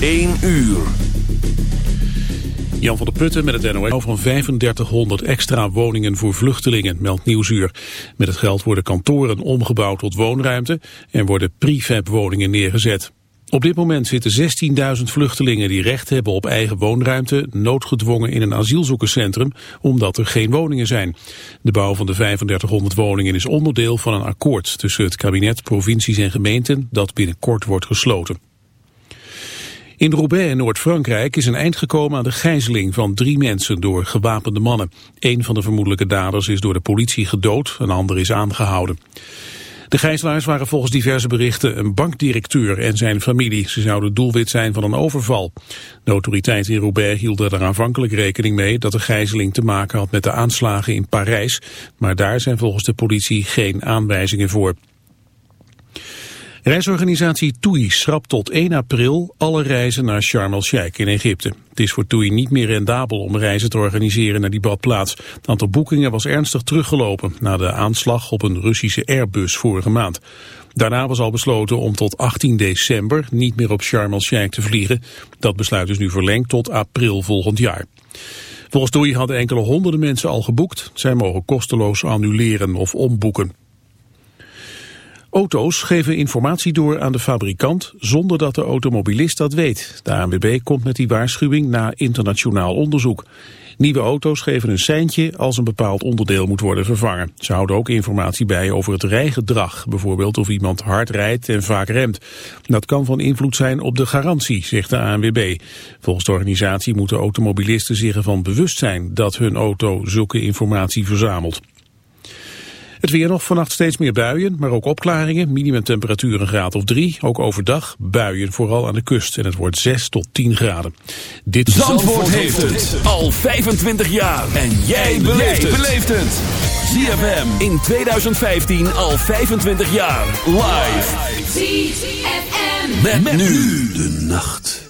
1 uur. Jan van der Putten met het NOS van 3500 extra woningen voor vluchtelingen, meldt Nieuwsuur. Met het geld worden kantoren omgebouwd tot woonruimte en worden prefab woningen neergezet. Op dit moment zitten 16.000 vluchtelingen die recht hebben op eigen woonruimte noodgedwongen in een asielzoekerscentrum omdat er geen woningen zijn. De bouw van de 3500 woningen is onderdeel van een akkoord tussen het kabinet, provincies en gemeenten dat binnenkort wordt gesloten. In Roubaix in Noord-Frankrijk is een eind gekomen aan de gijzeling van drie mensen door gewapende mannen. Een van de vermoedelijke daders is door de politie gedood, een ander is aangehouden. De gijzelaars waren volgens diverse berichten een bankdirecteur en zijn familie. Ze zouden doelwit zijn van een overval. De autoriteiten in Roubaix hielden er aanvankelijk rekening mee dat de gijzeling te maken had met de aanslagen in Parijs. Maar daar zijn volgens de politie geen aanwijzingen voor. Reisorganisatie TUI schrapt tot 1 april alle reizen naar Sharm el-Sheikh in Egypte. Het is voor TUI niet meer rendabel om reizen te organiseren naar die badplaats. Het aantal boekingen was ernstig teruggelopen na de aanslag op een Russische Airbus vorige maand. Daarna was al besloten om tot 18 december niet meer op Sharm el-Sheikh te vliegen. Dat besluit is nu verlengd tot april volgend jaar. Volgens TUI hadden enkele honderden mensen al geboekt. Zij mogen kosteloos annuleren of omboeken. Auto's geven informatie door aan de fabrikant zonder dat de automobilist dat weet. De ANWB komt met die waarschuwing na internationaal onderzoek. Nieuwe auto's geven een seintje als een bepaald onderdeel moet worden vervangen. Ze houden ook informatie bij over het rijgedrag, bijvoorbeeld of iemand hard rijdt en vaak remt. Dat kan van invloed zijn op de garantie, zegt de ANWB. Volgens de organisatie moeten automobilisten zich ervan bewust zijn dat hun auto zulke informatie verzamelt. Het weer nog vannacht steeds meer buien, maar ook opklaringen. Minimumtemperatuur een graad of drie. Ook overdag buien, vooral aan de kust. En het wordt 6 tot 10 graden. Dit Zandvoort, Zandvoort heeft het al 25 jaar. En jij beleeft het. ZFM in 2015 al 25 jaar. Live. ZFM. Met, met nu de nacht.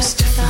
Just.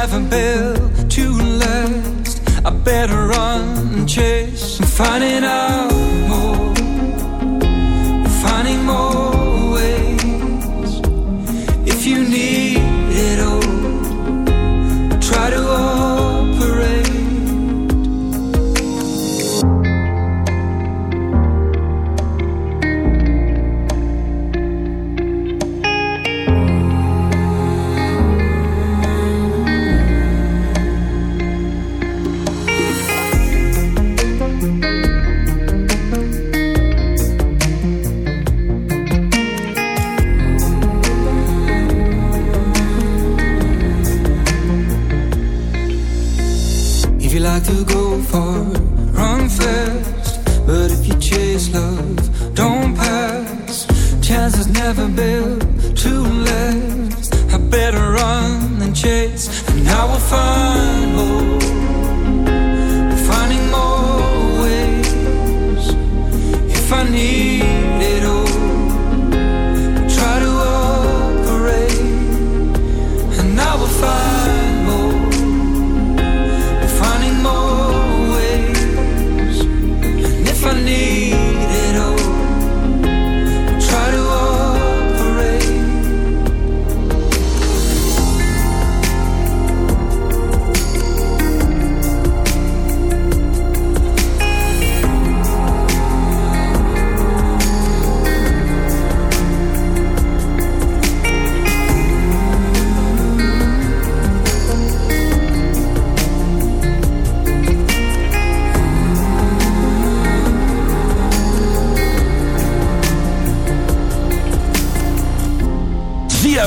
haven't built to last. I better run and chase. I'm finding out.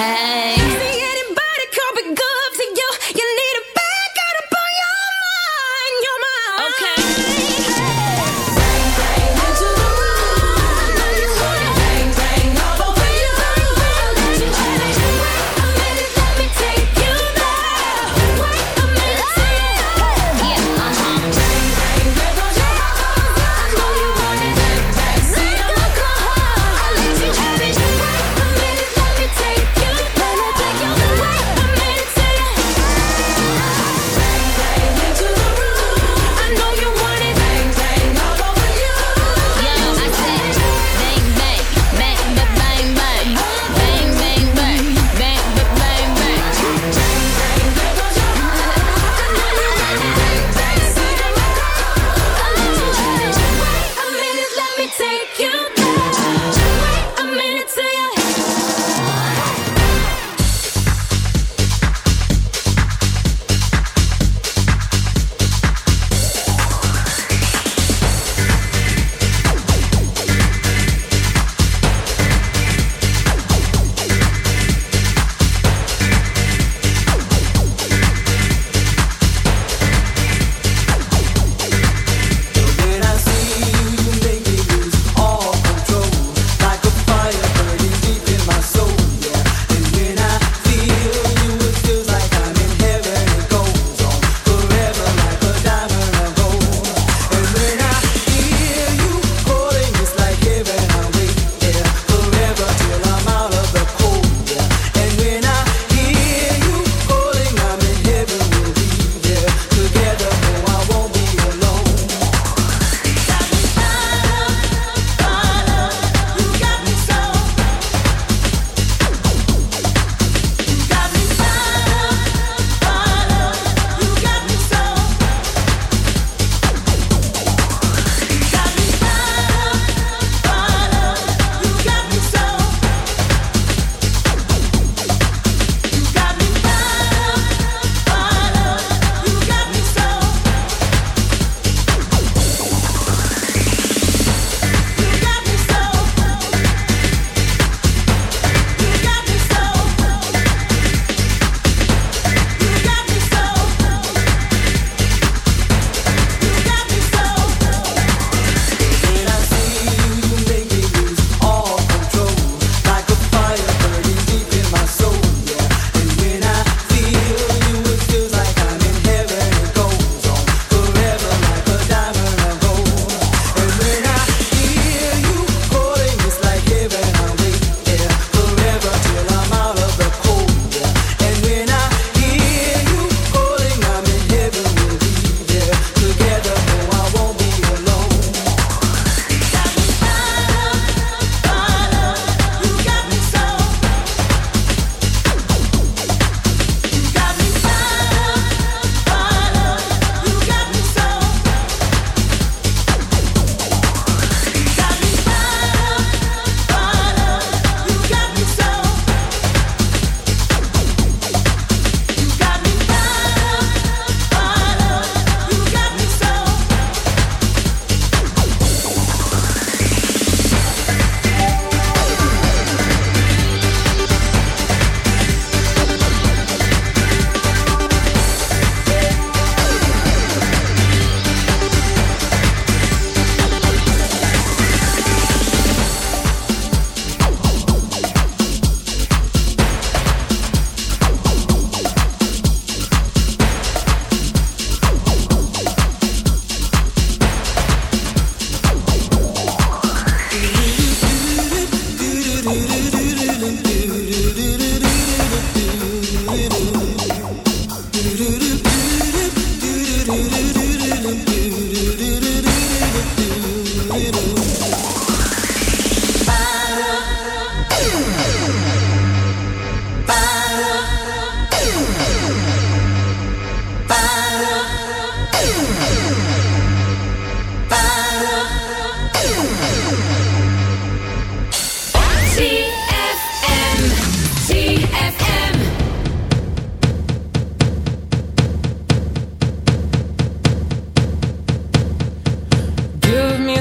Hey.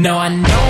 No, I know